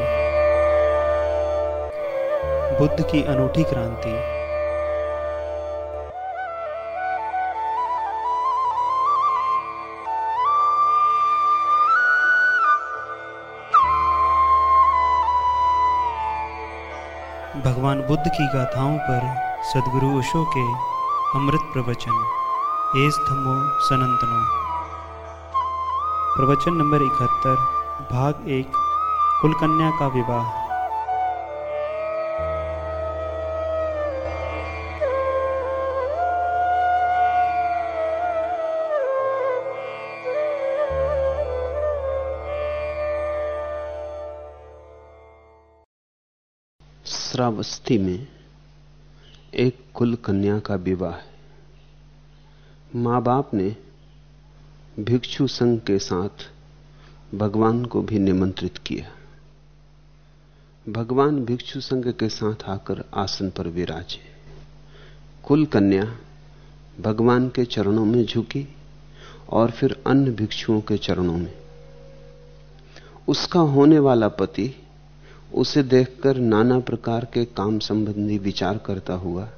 क्रांति। बुद्ध की अनूठी क्रांति। भगवान बुद्ध की गाथाओं पर सदगुरु ओशो के अमृत प्रवचन। एस धमो सनंतनो। प्रवचन नंबर इकहत्तर, भाग एक। कुलकन्या का विवाह। श्रावस्ती में एक कुल कन्या का विवाह है। माँ बाप ने भिक्षु संघ के साथ भगवान को भी निमंत्रित किया। भगवान भिक्षु संघ के साथ आकर आसन पर विराजे। कुल कन्या भगवान के चरणों में झुकी और फिर अन्य भिक्षुओं के चरणों में। उसका होने वाला पति उसे देखकर नाना प्रकार के काम संबंधी विचार करता हुआ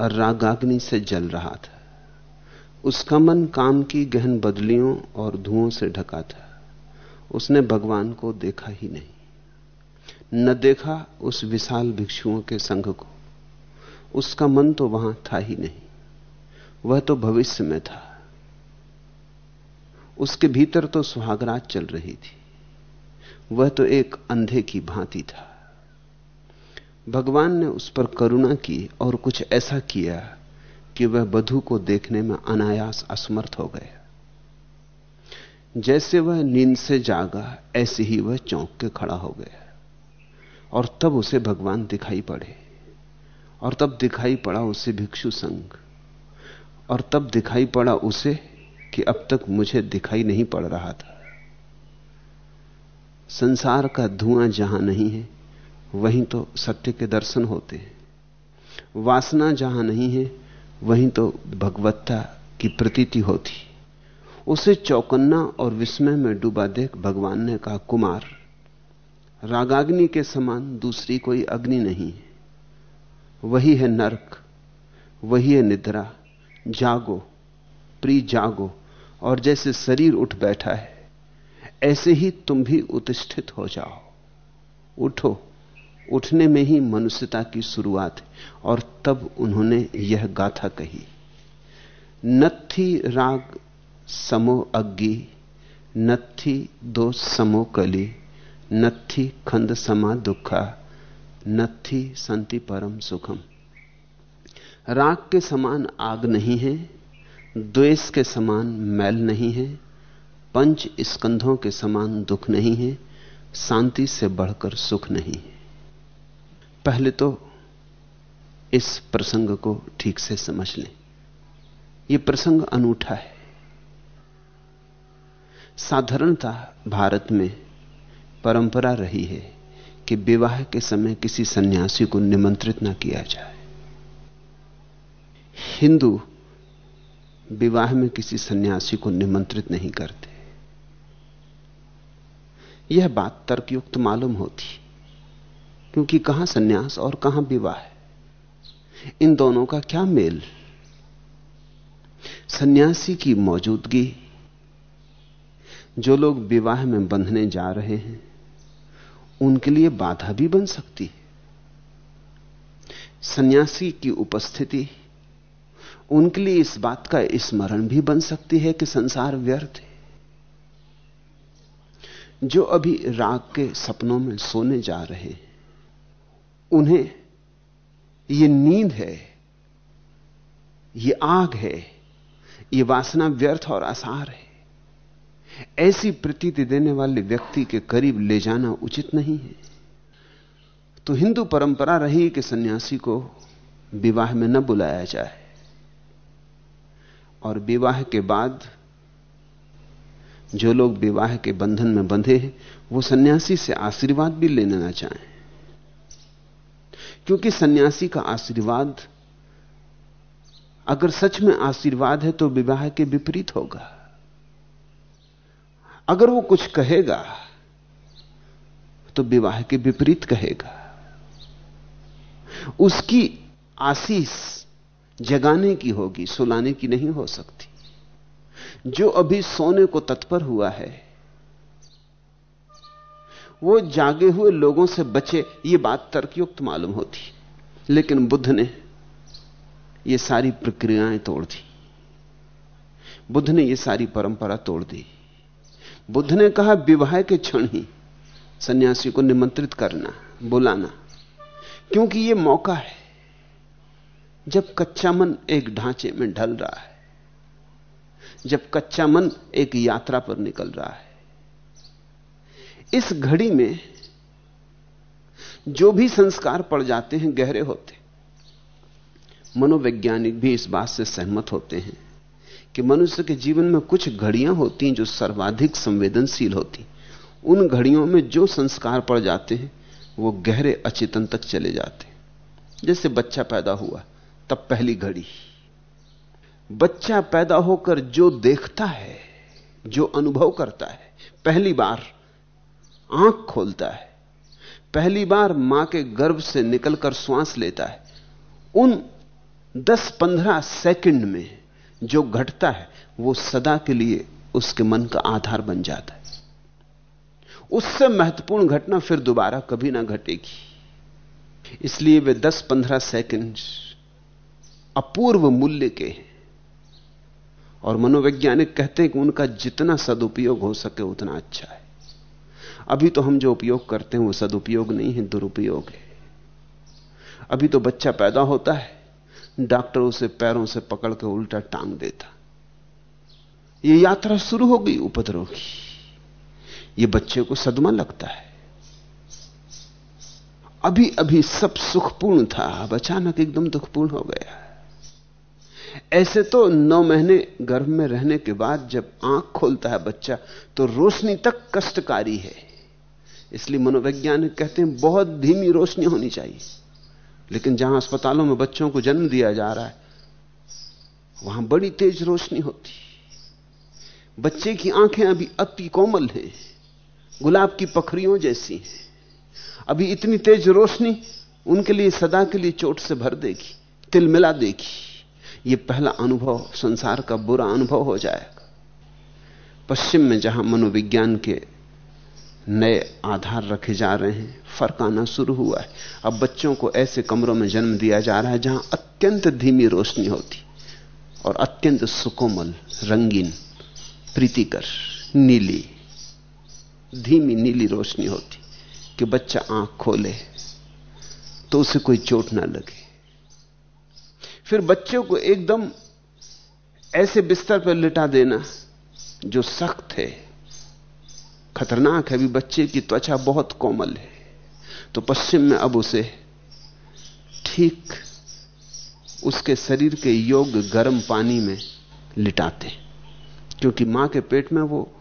और रागाग्नि से जल रहा था। उसका मन काम की गहन बदलियों और धुओं से ढका था। उसने भगवान को देखा ही नहीं। न देखा उस विशाल भिक्षुओं के संघ को। उसका मन तो वहाँ था ही नहीं। वह तो भविष्य में था। उसके भीतर तो सुहागरात चल रही थी। वह तो एक अंधे की भांति था। भगवान ने उस पर करुणा की और कुछ ऐसा किया कि वह बधु को देखने में अनायास असमर्थ हो गया। जैसे वह नींद से जागा, ऐसे ही वह चौंक के खड़ा हो गया। और तब उसे भगवान दिखाई पड़े। और तब दिखाई पड़ा उसे भिक्षु संघ। और तब दिखाई पड़ा उसे कि अब तक मुझे दिखाई नहीं पड़ रहा था। संसार का धुआँ जहाँ नहीं है, वहीं तो सत्य के दर्शन होते हैं। वासना जहाँ नहीं है, वहीं तो भगवत्ता की प्रतीति होती। उसे चौकन्ना और विस्मय में डूबा देख भगवान ने कहा, कुमार रागाग्नि के समान दूसरी कोई अग्नि नहीं है। वही है नरक, वही है निद्रा। जागो प्री जागो और जैसे शरीर उठ बैठा है, ऐसे ही तुम भी उत्ष्ठित हो जाओ। उठो, उठने में ही मनुष्यता की शुरुआत है, और तब उन्होंने यह गाथा कही। नत्थी राग समो अग्गी नत्थी दो समो कली। नत्थी खंद समा दुखा, नत्थी संति परम सुखम। राग के समान आग नहीं है, द्वेष के समान मैल नहीं है, पंच स्कंधों के समान दुख नहीं है, शांति से बढ़कर सुख नहीं है। पहले तो इस प्रसंग को ठीक से समझ लें। यह प्रसंग अनूठा है। साधारणता भारत में परंपरा रही है कि विवाह के समय किसी सन्यासी को निमंत्रित ना किया जाए। हिंदू विवाह में किसी सन्यासी को निमंत्रित नहीं करते। यह बात तर्कयुक्त मालूम होती, क्योंकि कहाँ सन्यास और कहाँ विवाह है। इन दोनों का क्या मेल? सन्यासी की मौजूदगी, जो लोग विवाह में बंधने जा रहे हैं उनके लिए बाधा भी बन सकती है। सन्यासी की उपस्थिति, उनके लिए इस बात का स्मरण भी बन सकती है कि संसार व्यर्थ है। जो अभी राग के सपनों में सोने जा रहे हैं, उन्हें यह नींद है यह आग है यह वासना व्यर्थ और आसार है। ऐसी प्रतीति देने वाले व्यक्ति के करीब ले जाना उचित नहीं है। तो हिंदू परंपरा रही कि सन्यासी को विवाह में न बुलाया जाए। और विवाह के बाद जो लोग विवाह के बंधन में बंधे हैं, वो सन्यासी से आशीर्वाद भी लेना ना चाहें क्योंकि सन्यासी का आशीर्वाद, अगर सच में आशीर्वाद है तो विवाह के विपरीत होगा। अगर वो कुछ कहेगा तो विवाह के विपरीत कहेगा। उसकी आशीष जगाने की होगी, सुलाने की नहीं हो सकती। जो अभी सोने को तत्पर हुआ है, वो जागे हुए लोगों से बचे, ये बात तर्कयुक्त मालूम होती। लेकिन बुद्ध ने ये सारी प्रक्रियाएँ तोड़ दी। बुद्ध ने ये सारी परंपरा तोड़ दी। बुद्ध ने कहा, विवाह के क्षण ही सन्यासी को निमंत्रित करना, बुलाना। क्योंकि यह मौका है, जब कच्चा मन एक ढांचे में ढल रहा है, जब कच्चा मन एक यात्रा पर निकल रहा है। इस घड़ी में जो भी संस्कार पड़ जाते हैं, गहरे होते। मनोवैज्ञानिक भी इस बात से सहमत होते हैं। कि मनुष्य के जीवन में कुछ घड़ियाँ होती हैं जो सर्वाधिक संवेदनशील होती उन घड़ियों में जो संस्कार पड़ जाते हैं, वो गहरे अचेतन तक चले जाते जैसे बच्चा पैदा हुआ, तब पहली घड़ी। बच्चा पैदा होकर जो देखता है, जो अनुभव करता है, पहली बार आँख खोलता है, पहली बार माँ के गर्भ से निकलकर श्वास लेता है, उन 10-15 सेकंड में जो घटता है, वो सदा के लिए उसके मन का आधार बन जाता है। उससे महत्वपूर्ण घटना फिर दोबारा कभी ना घटेगी। इसलिए वे 10-15 सेकंड अपूर्व मूल्य के हैं। और मनोवैज्ञानिक कहते हैं कि उनका जितना सदुपयोग हो सके उतना अच्छा है। अभी तो हम जो उपयोग करते हैं, वो सदुपयोग नहीं है, दुरुपयोग है। अभी तो बच्चा पैदा होता है डॉक्टर उसे पैरों से पकड़ के उल्टा टांग देता। ये यात्रा शुरू हो गई उपद्रव की। ये बच्चे को सदमा लगता है। अभी अभी सब सुखपूर्ण था, अब अचानक एकदम दुखपूर्ण हो गया। ऐसे तो नौ महीने गर्भ में रहने के बाद जब आँख खोलता है बच्चा तो रोशनी तक कष्टकारी है। इसलिए मनोवैज्ञानिक कहते हैं, बहुत धीमी रोशनी होनी चाहिए। लेकिन जहाँ अस्पतालों में बच्चों को जन्म दिया जा रहा है, वहाँ बड़ी तेज रोशनी होती बच्चे की आँखें अभी अति कोमल हैं, गुलाब की पखरियों जैसी हैं। अभी इतनी तेज रोशनी उनके लिए सदा के लिए चोट से भर देगी, तिल मिला देगी। यह पहला अनुभव, संसार का बुरा अनुभव हो जाएगा। पश्चिम में जहाँ मनोविज्ञान के नए आधार रखे जा रहे हैं। फ़र्क आना शुरू हुआ है। अब बच्चों को ऐसे कमरों में जन्म दिया जा रहा है जहाँ अत्यंत धीमी रोशनी होती। और अत्यंत सुकोमल, रंगीन, प्रीतिकर, नीली, धीमी नीली रोशनी होती कि बच्चा आँख खोले तो उसे कोई चोट ना लगे। फिर बच्चे को एकदम ऐसे बिस्तर पर लिटा देना जो सख्त है। खतरनाक है, अभी बच्चे की त्वचा बहुत कोमल है। तो पश्चिम में अब उसे ठीक उसके शरीर के योग्य गर्म पानी में लिटाते क्योंकि माँ के पेट में वो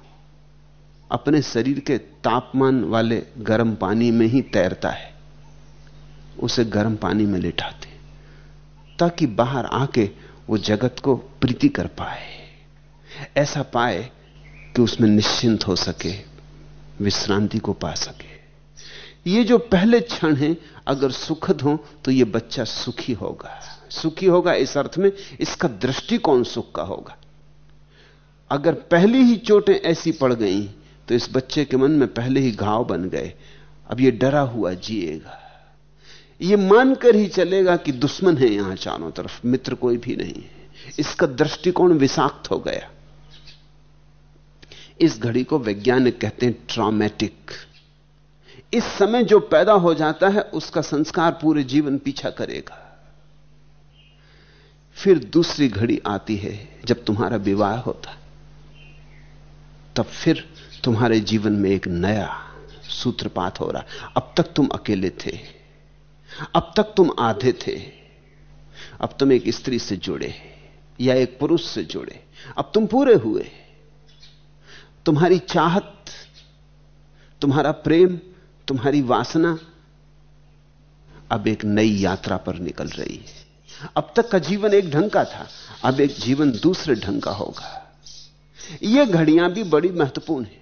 अपने शरीर के तापमान वाले गर्म पानी में ही तैरता है। उसे गर्म पानी में लिटाते ताकि बाहर आके वो जगत को प्रीति कर पाए। ऐसा पाए कि उसमें निश्चिंत हो सके। विश्रांति को पा सके। ये जो पहले क्षण हैं, अगर सुखद हो तो ये बच्चा सुखी होगा। सुखी होगा इस अर्थ में, इसका दृष्टिकोण सुख का होगा। अगर पहली ही चोटें ऐसी पड़ गई तो इस बच्चे के मन में पहले ही घाव बन गए। अब ये डरा हुआ जिएगा। ये मानकर ही चलेगा कि दुश्मन है यहाँ चारों तरफ़, मित्र कोई भी नहीं है। इसका दृष्टिकोण विषाक्त हो गया। इस घड़ी को वैज्ञानिक कहते हैं ट्रॉमेटिक इस समय जो पैदा हो जाता है, उसका संस्कार पूरे जीवन पीछा करेगा। फिर दूसरी घड़ी आती है, जब तुम्हारा विवाह होता। तब फिर तुम्हारे जीवन में एक नया सूत्रपात हो रहा। अब तक तुम अकेले थे। अब तक तुम आधे थे। अब तुम एक स्त्री से जुड़े या एक पुरुष से जुड़े। अब तुम पूरे हुए। तुम्हारी चाहत, तुम्हारा प्रेम, तुम्हारी वासना अब एक नई यात्रा पर निकल रही है। अब तक का जीवन एक ढंग का था, अब एक जीवन दूसरे ढंग का होगा। यह घड़ियाँ भी बड़ी महत्वपूर्ण है।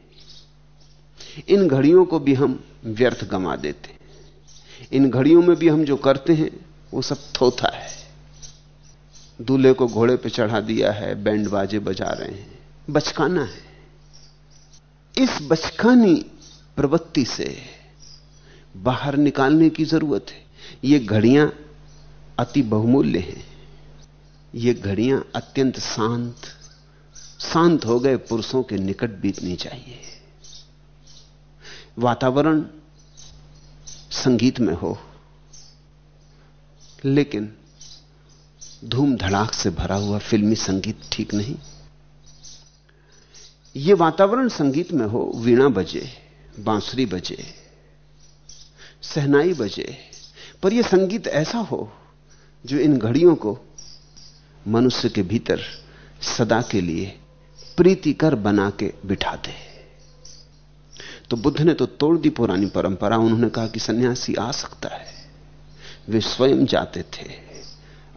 इन घड़ियों को भी हम व्यर्थ गंवा देते इन घड़ियों में भी हम जो करते हैं, वो सब थोथा है। दूल्हे को घोड़े पे चढ़ा दिया है, बैंड बाजे बजा रहे हैं। बचकाना है। इस बचकानी प्रवृत्ति से बाहर निकालने की ज़रूरत है। ये घड़ियाँ अति बहुमूल्य हैं। ये घड़ियाँ अत्यंत शांत शांत हो गए पुरुषों के निकट बीतनी चाहिए। वातावरण संगीत में हो, लेकिन धूम धड़ाक से भरा हुआ फिल्मी संगीत ठीक नहीं। यह वातावरण संगीत में हो, वीणा बजे, बांसुरी बजे, सहनाई बजे, पर यह संगीत ऐसा हो जो इन घड़ियों को मनुष्य के भीतर सदा के लिए प्रीतिकर बना के बिठा दे। तो बुद्ध ने तो तोड़ दी पुरानी परंपरा, उन्होंने कहा कि सन्यासी आ सकता है। वे स्वयं जाते थे।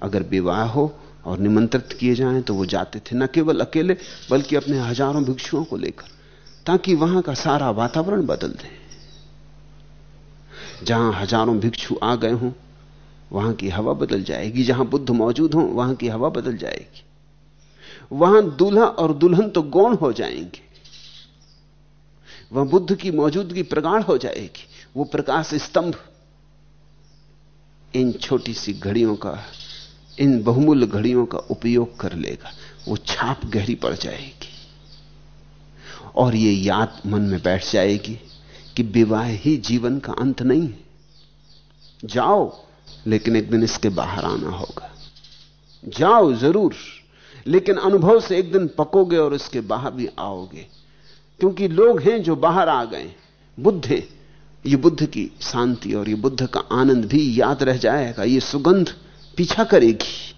अगर विवाह हो और निमंत्रित किए जाएँ तो वो जाते थे। न केवल अकेले, बल्कि अपने हज़ारों भिक्षुओं को लेकर, ताकि वहाँ का सारा वातावरण बदल दे। जहाँ हज़ारों भिक्षु आ गए हों, वहाँ की हवा बदल जाएगी। जहाँ बुद्ध मौजूद हो, वहाँ की हवा बदल जाएगी। वहाँ दूल्हा और दुल्हन तो गौण हो जाएँगे। वह बुद्ध की मौजूदगी प्रगाढ़ हो जाएगी। वो प्रकाश स्तंभ, इन छोटी सी घड़ियों का इन बहुमूल्य घड़ियों का उपयोग कर लेगा। वो छाप गहरी पड़ जाएगी। और ये याद मन में बैठ जाएगी कि विवाह ही जीवन का अंत नहीं है। जाओ, लेकिन एक दिन इसके बाहर आना होगा। जाओ ज़रूर, लेकिन अनुभव से एक दिन पकोगे और इसके बाहर भी आओगे। क्योंकि लोग हैं जो बाहर आ गए। बुद्ध ये बुद्ध की शांति और ये बुद्ध का आनंद भी याद रह जाएगा। ये सुगंध पीछा करेगी।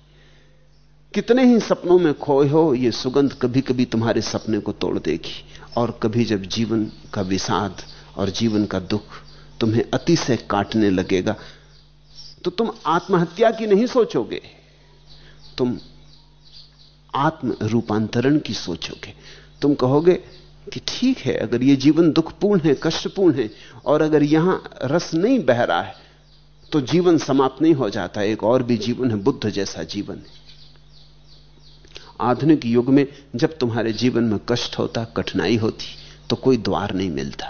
कितने ही सपनों में खोए हो यह सुगंध कभी कभी तुम्हारे सपने को तोड़ देगी। और कभी जब जीवन का विषाद और जीवन का दुख तुम्हें अति से काटने लगेगा तो तुम आत्महत्या की नहीं सोचोगे। तुम आत्म रूपांतरण की सोचोगे। तुम कहोगे कि ठीक है, अगर यह जीवन दुखपूर्ण है, कष्टपूर्ण है, और अगर यहाँ रस नहीं बह रहा है तो जीवन समाप्त नहीं हो जाता, एक और भी जीवन है, बुद्ध जैसा जीवन है। आधुनिक युग में जब तुम्हारे जीवन में कष्ट होता, कठिनाई होती तो कोई द्वार नहीं मिलता।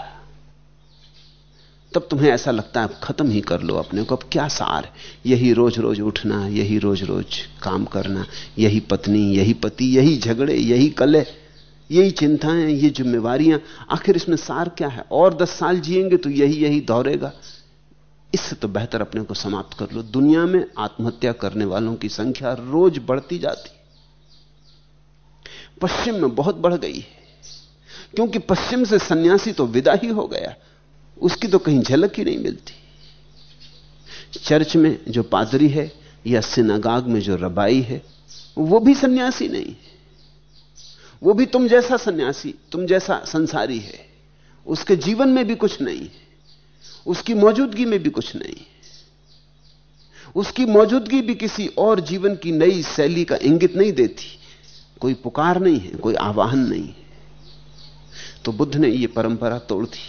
तब तुम्हें ऐसा लगता है, अब खत्म ही कर लो अपने को, अब क्या सार यही रोज रोज उठना, यही रोज रोज काम करना, यही पत्नी, यही पति, यही झगड़े, यही कले यही चिंताएँ, ये जिम्मेवारियाँ, आखिर इसमें सार क्या है? और दस साल जिएँगे तो यही यही दौड़ेगा इससे तो बेहतर अपने को समाप्त कर लो। दुनिया में आत्महत्या करने वालों की संख्या रोज बढ़ती जाती पश्चिम में बहुत बढ़ गई है। क्योंकि पश्चिम से सन्यासी तो विदा ही हो गया। उसकी तो कहीं झलक ही नहीं मिलती। चर्च में जो पादरी है या सिनागाग में जो रबाई है, वो भी सन्यासी नहीं वो भी तुम जैसा सन्यासी, तुम जैसा संसारी है। उसके जीवन में भी कुछ नहीं उसकी मौजूदगी में भी कुछ नहीं। उसकी मौजूदगी भी किसी और जीवन की नई शैली का इंगित नहीं देती। कोई पुकार नहीं है, कोई आवाहन नहीं है। तो बुद्ध ने यह परंपरा तोड़ दी।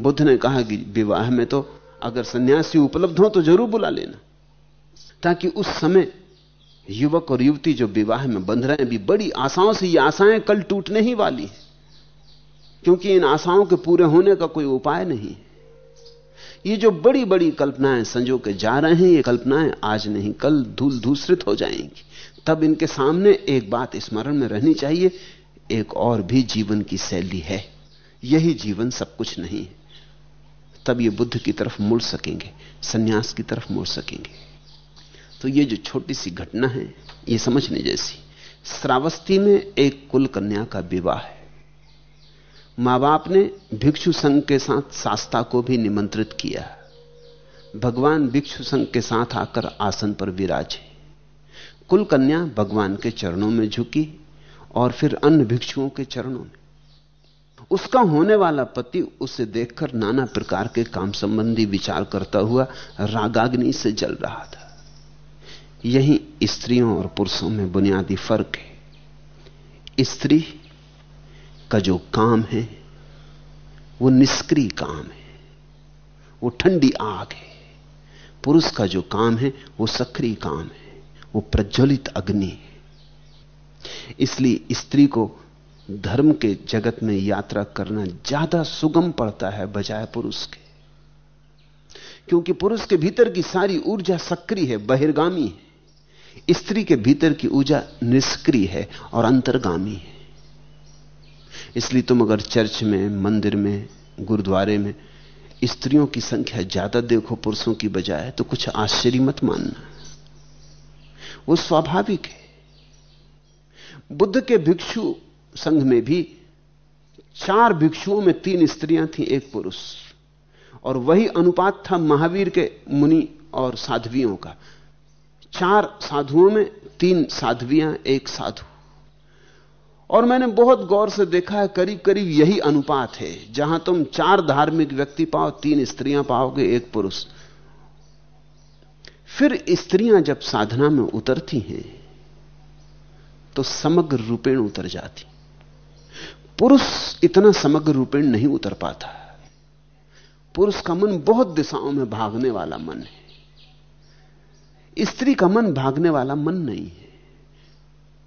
बुद्ध ने कहा कि विवाह में तो अगर सन्यासी उपलब्ध हो तो ज़रूर बुला लेना, ताकि उस समय युवक और युवती जो विवाह में बंध रहे हैं, भी बड़ी आशाओं से ये आशाएँ कल टूटने ही वाली क्योंकि इन आशाओं के पूरे होने का कोई उपाय नहीं। ये जो बड़ी बड़ी कल्पनाएँ संजो के जा रहे हैं, ये कल्पनाएँ आज नहीं, कल धूल धूसरित हो जाएँगी। तब इनके सामने एक बात स्मरण में रहनी चाहिए, एक और भी जीवन की शैली है। यही जीवन सब कुछ नहीं है। तब ये बुद्ध की तरफ़ मुड़ सकेंगे, सन्यास की तरफ़ मुड़ सकेंगे। तो ये जो छोटी सी घटना है, ये समझने जैसी, श्रावस्ती में एक कुल कन्या का विवाह है। माँ बाप ने भिक्षु संघ के साथ सास्ता को भी निमंत्रित किया। भगवान भिक्षु संघ के साथ आकर आसन पर विराजे। कुल कन्या भगवान के चरणों में झुकी और फिर अन्य भिक्षुओं के चरणों में। उसका होने वाला पति उसे देखकर नाना प्रकार के काम संबंधी विचार करता हुआ रागाग्नि से जल रहा था। यही स्त्रियों और पुरुषों में बुनियादी फ़र्क है। स्त्री का जो काम है, वो निष्क्रिय काम है, वो ठंडी आग है। पुरुष का जो काम है, वो सक्रिय काम है, वो प्रज्वलित अग्नि है। इसलिए स्त्री को धर्म के जगत में यात्रा करना ज़्यादा सुगम पड़ता है बजाय पुरुष के। क्योंकि पुरुष के भीतर की सारी ऊर्जा सक्रिय है, बहिर्गामी है। स्त्री के भीतर की ऊर्जा निष्क्रिय है और अंतर्गामी है। इसलिए तुम अगर चर्च में, मंदिर में, गुरुद्वारे में स्त्रियों की संख्या ज़्यादा देखो पुरुषों की बजाय तो कुछ आश्चर्य मत मानना। वो स्वाभाविक है। बुद्ध के भिक्षु संघ में भी चार भिक्षुओं में तीन स्त्रियाँ थी, एक पुरुष। और वही अनुपात था महावीर के मुनि और साध्वियों का। चार साधुओं में तीन साध्वियाँ, एक साधु। और मैंने बहुत गौर से देखा है, करीब करीब यही अनुपात है। जहाँ तुम चार धार्मिक व्यक्ति पाओ, तीन स्त्रियाँ पाओगे, एक पुरुष। फिर स्त्रियाँ जब साधना में उतरती हैं तो समग्र रूपेण उतर जाती। पुरुष इतना समग्र रूपेण नहीं उतर पाता। पुरुष का मन बहुत दिशाओं में भागने वाला मन है। स्त्री का मन भागने वाला मन नहीं है।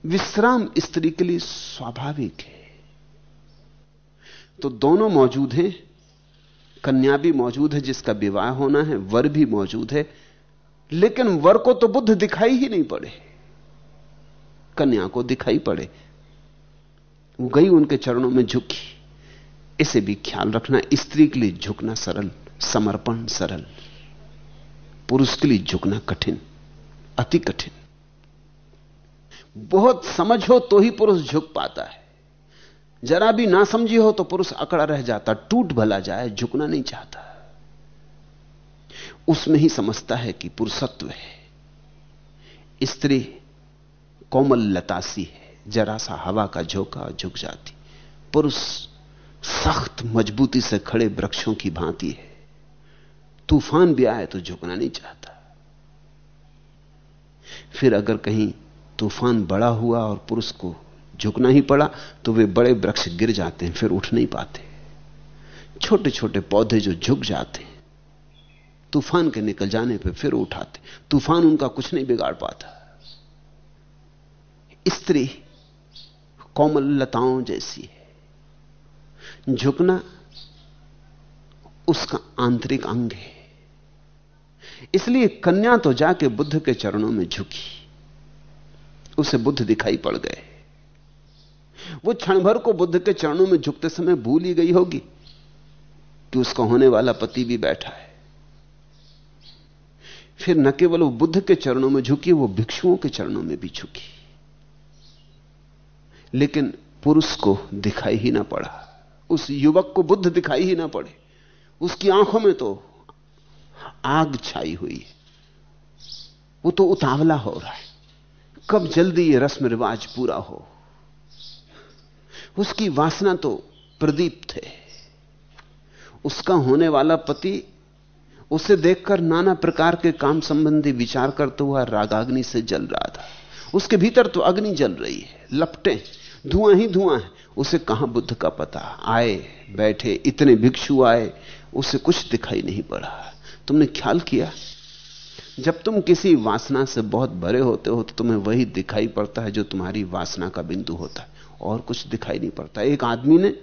विश्राम स्त्री के लिए स्वाभाविक है। तो दोनों मौजूद हैं। कन्या भी मौजूद है, जिसका विवाह होना है, वर भी मौजूद है। लेकिन वर को तो बुद्ध दिखाई ही नहीं पड़े। कन्या को दिखाई पड़े। वो गई उनके चरणों में झुकी। इसे भी ख्याल रखना, स्त्री के लिए झुकना सरल, समर्पण सरल। पुरुष के लिए झुकना कठिन, अति कठिन। बहुत समझ हो तो ही पुरुष झुक पाता है। जरा भी ना समझी हो तो पुरुष अकड़ा रह जाता, टूट भला जाए, झुकना नहीं चाहता। उसमें ही समझता है कि पुरुषत्व है। स्त्री कोमल लतासी है, जरा सा हवा का झोंका झुक जाती। पुरुष सख्त, मजबूती से खड़े वृक्षों की भांति है। तूफ़ान भी आए तो झुकना नहीं चाहता। फिर अगर कहीं तूफ़ान बड़ा हुआ और पुरुष को झुकना ही पड़ा तो वे बड़े वृक्ष गिर जाते हैं, फिर उठ नहीं पाते। छोटे छोटे पौधे जो झुक जाते हैं, तूफ़ान के निकल जाने पर फिर उठाते तूफ़ान उनका कुछ नहीं बिगाड़ पाता। स्त्री कोमल लताओं जैसी है। झुकना उसका आंतरिक अंग है। इसलिए कन्या तो जाके बुद्ध के चरणों में झुकी। उसे बुद्ध दिखाई पड़ गए। वो क्षण भर को बुद्ध के चरणों में झुकते समय भूल ही गई होगी कि उसका होने वाला पति भी बैठा है। फिर न केवल वो बुद्ध के चरणों में झुकी, वो भिक्षुओं के चरणों में भी झुकी। लेकिन पुरुष को दिखाई ही ना पड़ा। उस युवक को बुद्ध दिखाई ही ना पड़े। उसकी आँखों में तो आग छाई हुई है। वो तो उतावला हो रहा है। कब जल्दी ये रस्म रिवाज पूरा हो? उसकी वासना तो प्रदीप थे। उसका होने वाला पति, उसे देखकर नाना प्रकार के काम संबंधी विचार करते हुआ रागाग्नि से जल रहा था। उसके भीतर तो अग्नि जल रही है, लपटे, धुआँ ही धुआँ है। उसे कहाँ बुद्ध का पता? आए, बैठे, इतने भिक्षु आए, उसे कुछ दिखाई नहीं पड़ा। तुमने ख्याल किया? जब तुम किसी वासना से बहुत भरे होते हो तो तुम्हें वही दिखाई पड़ता है जो तुम्हारी वासना का बिंदु होता है। और कुछ दिखाई नहीं पड़ता। एक आदमी ने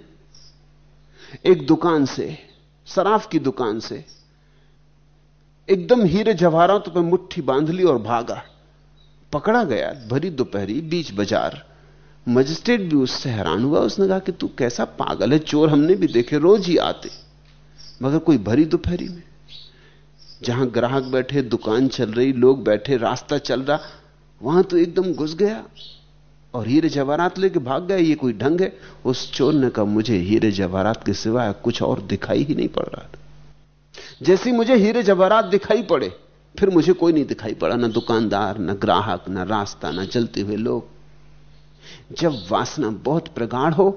एक दुकान से, शराफ की दुकान से, एकदम हीरे जवाहरातों पर मुट्ठी बाँध ली और भागा। पकड़ा गया, भरी दोपहरी, बीच बाज़ार। मजिस्ट्रेट भी उससे हैरान हुआ। उसने कहा कि तू कैसा पागल है, चोर हमने भी देखे, रोज ही आते। मगर कोई भरी दोपहरी में। जहाँ ग्राहक बैठे, दुकान चल रही, लोग बैठे, रास्ता चल रहा, वहाँ तो एकदम घुस गया। और हीरे जवाहरात लेके भाग गया, ये कोई ढंग है? उस चोर ने कहा, मुझे हीरे जवाहरात के सिवाय कुछ और दिखाई ही नहीं पड़ रहा था। जैसे मुझे हीरे जवाहरात दिखाई पड़े, फिर मुझे कोई नहीं दिखाई पड़ा, ना दुकानदार, ना ग्राहक, ना रास्ता, ना चलते हुए लोग। जब वासना बहुत प्रगाढ़ हो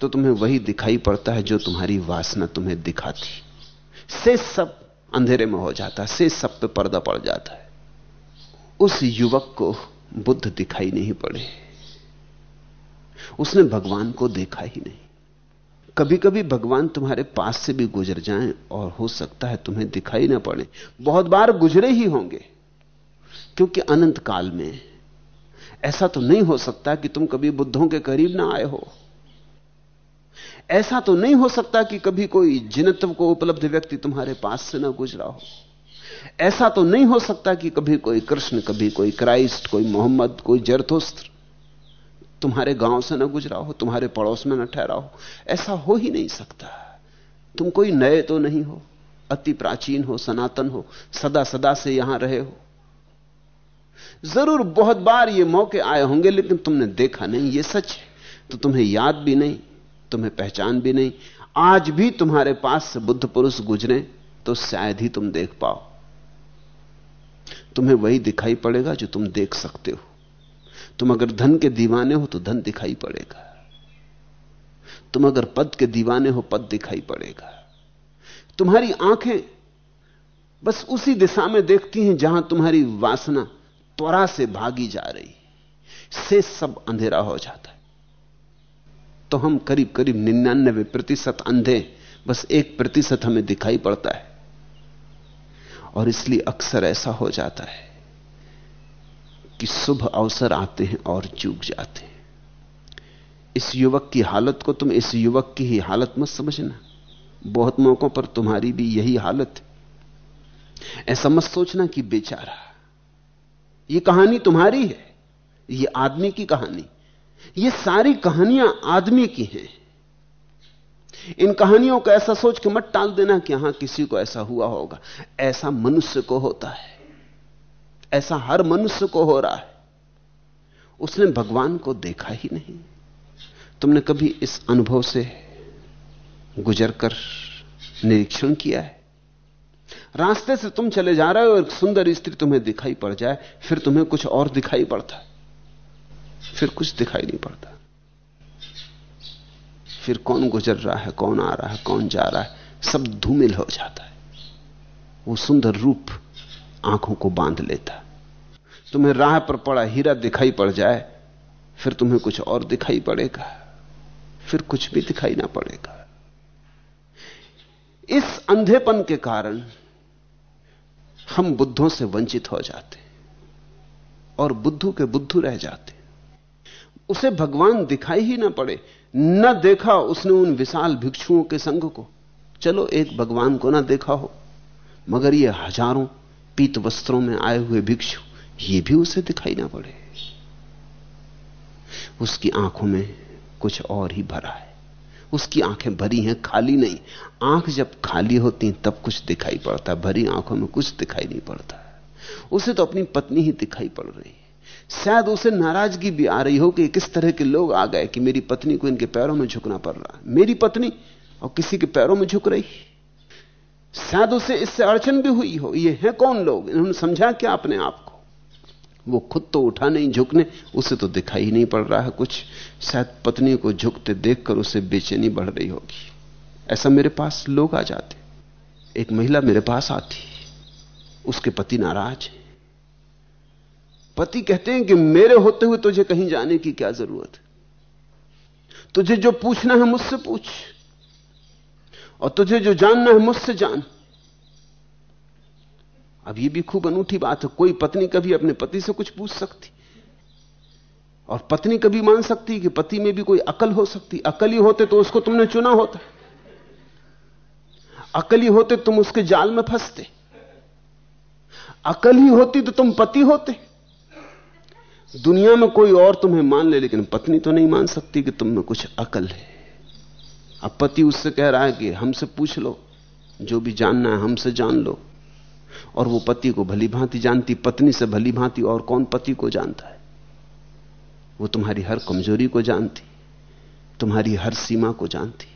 तो तुम्हें वही दिखाई पड़ता है जो तुम्हारी वासना तुम्हें दिखाती। से सब अंधेरे में हो जाता है से सब पे पर्दा पड़ जाता है। उस युवक को बुद्ध दिखाई नहीं पड़े। उसने भगवान को देखा ही नहीं। कभी कभी भगवान तुम्हारे पास से भी गुजर जाएँ और हो सकता है तुम्हें दिखाई ना पड़े। बहुत बार गुजरे ही होंगे, क्योंकि अनंत काल में ऐसा तो नहीं हो सकता कि तुम कभी बुद्धों के करीब ना आए हो। ऐसा तो नहीं हो सकता कि कभी कोई जिनत्व को उपलब्ध व्यक्ति तुम्हारे पास से ना गुजरा हो। ऐसा तो नहीं हो सकता कि कभी कोई कृष्ण, कभी कोई क्राइस्ट, कोई मोहम्मद, कोई जरथोस्त्र तुम्हारे गाँव से न गुजरा हो, तुम्हारे पड़ोस में ना ठहरा हो। ऐसा हो ही नहीं सकता। तुम कोई नए तो नहीं हो, अति प्राचीन हो, सनातन हो, सदा सदा से यहाँ रहे हो। ज़रूर बहुत बार ये मौके आए होंगे, लेकिन तुमने देखा नहीं, ये सच है। तो तुम्हें याद भी नहीं तुम्हें पहचान भी नहीं, आज भी तुम्हारे पास से बुद्ध पुरुष गुजरे तो शायद ही तुम देख पाओ। तुम्हें वही दिखाई पड़ेगा जो तुम देख सकते हो। तुम अगर धन के दीवाने हो तो धन दिखाई पड़ेगा। तुम अगर पद के दीवाने हो, पद दिखाई पड़ेगा। तुम्हारी आँखें बस उसी दिशा में देखती हैं जहाँ तुम्हारी वासना त्वरा से भागी जा रही। से सब अंधेरा हो जाता है। तो हम करीब करीब निन्यानबे प्रतिशत अंधे, बस एक प्रतिशत हमें दिखाई पड़ता है। और इसलिए अक्सर ऐसा हो जाता है कि शुभ अवसर आते हैं और चूक जाते हैं। इस युवक की हालत को तुम इस युवक की ही हालत मत समझना। बहुत मौकों पर तुम्हारी भी यही हालत है। ऐसा मत सोचना कि बेचारा यह कहानी तुम्हारी है यह आदमी की कहानी। ये सारी कहानियाँ आदमी की हैं। इन कहानियों को ऐसा सोच के मत टाल देना कि हाँ, किसी को ऐसा हुआ होगा। ऐसा मनुष्य को होता है। ऐसा हर मनुष्य को हो रहा है। उसने भगवान को देखा ही नहीं। तुमने कभी इस अनुभव से गुजरकर निरीक्षण किया है? रास्ते से तुम चले जा रहे हो एक सुंदर स्त्री तुम्हें दिखाई पड़ जाए, फिर तुम्हें कुछ और दिखाई पड़ता है। फिर कुछ दिखाई नहीं पड़ता। फिर कौन गुजर रहा है, कौन आ रहा है, कौन जा रहा है, सब धूमिल हो जाता है। वो सुंदर रूप आँखों को बाँध लेता तुम्हें राह पर पड़ा हीरा दिखाई पड़ जाए, फिर तुम्हें कुछ और दिखाई पड़ेगा। फिर कुछ भी दिखाई ना पड़ेगा। इस अंधेपन के कारण हम बुद्धों से वंचित हो जाते और बुद्धू के बुद्धू रह जाते उसे भगवान दिखाई ही ना पड़े। न देखा उसने उन विशाल भिक्षुओं के संघ को। चलो एक भगवान को ना देखा हो, मगर ये हज़ारों पीत वस्त्रों में आए हुए भिक्षु, ये भी उसे दिखाई ना पड़े। उसकी आँखों में कुछ और ही भरा है। उसकी आँखें भरी हैं, खाली नहीं। आँख जब खाली होती, तब कुछ दिखाई पड़ता। भरी आँखों में कुछ दिखाई नहीं पड़ता। उसे तो अपनी पत्नी ही दिखाई पड़ रही शायद उसे नाराज़गी भी आ रही हो कि किस तरह के लोग आ गए कि मेरी पत्नी को इनके पैरों में झुकना पड़ रहा मेरी पत्नी और किसी के पैरों में झुक रही। शायद उसे इससे अड़चन भी हुई हो। ये है कौन लोग? इन्होंने समझा क्या अपने आप को? वो खुद तो उठा नहीं, झुकने, उसे तो दिखाई नहीं पड़ रहा है कुछ। शायद पत्नी को झुकते देखकर उसे बेचैनी बढ़ रही होगी। ऐसा मेरे पास लोग आ जाते। एक महिला मेरे पास आती। उसके पति नाराज़ है। पति कहते हैं कि मेरे होते हुए तुझे कहीं जाने की क्या ज़रूरत है? तुझे जो पूछना है मुझसे पूछ। और तुझे जो जानना है मुझसे जान। अब ये भी खूब अनूठी बात है, कोई पत्नी कभी अपने पति से कुछ पूछ सकती। और पत्नी कभी मान सकती कि पति में भी कोई अकल हो सकती। अकल ही होते तो उसको तुमने चुना होता। अकल ही होते तुम उसके जाल में फंसते। अकल ही होती तो तुम पति होते। दुनिया में कोई और तुम्हें मान ले, लेकिन पत्नी तो नहीं मान सकती कि तुम में कुछ अकल है। अब पति उससे कह रहा है कि हमसे पूछ लो, जो भी जानना है हमसे जान लो। और वो पति को भली भांति जानती, पत्नी से भली भांति और कौन पति को जानता है? वो तुम्हारी हर कमज़ोरी को जानती, तुम्हारी हर सीमा को जानती,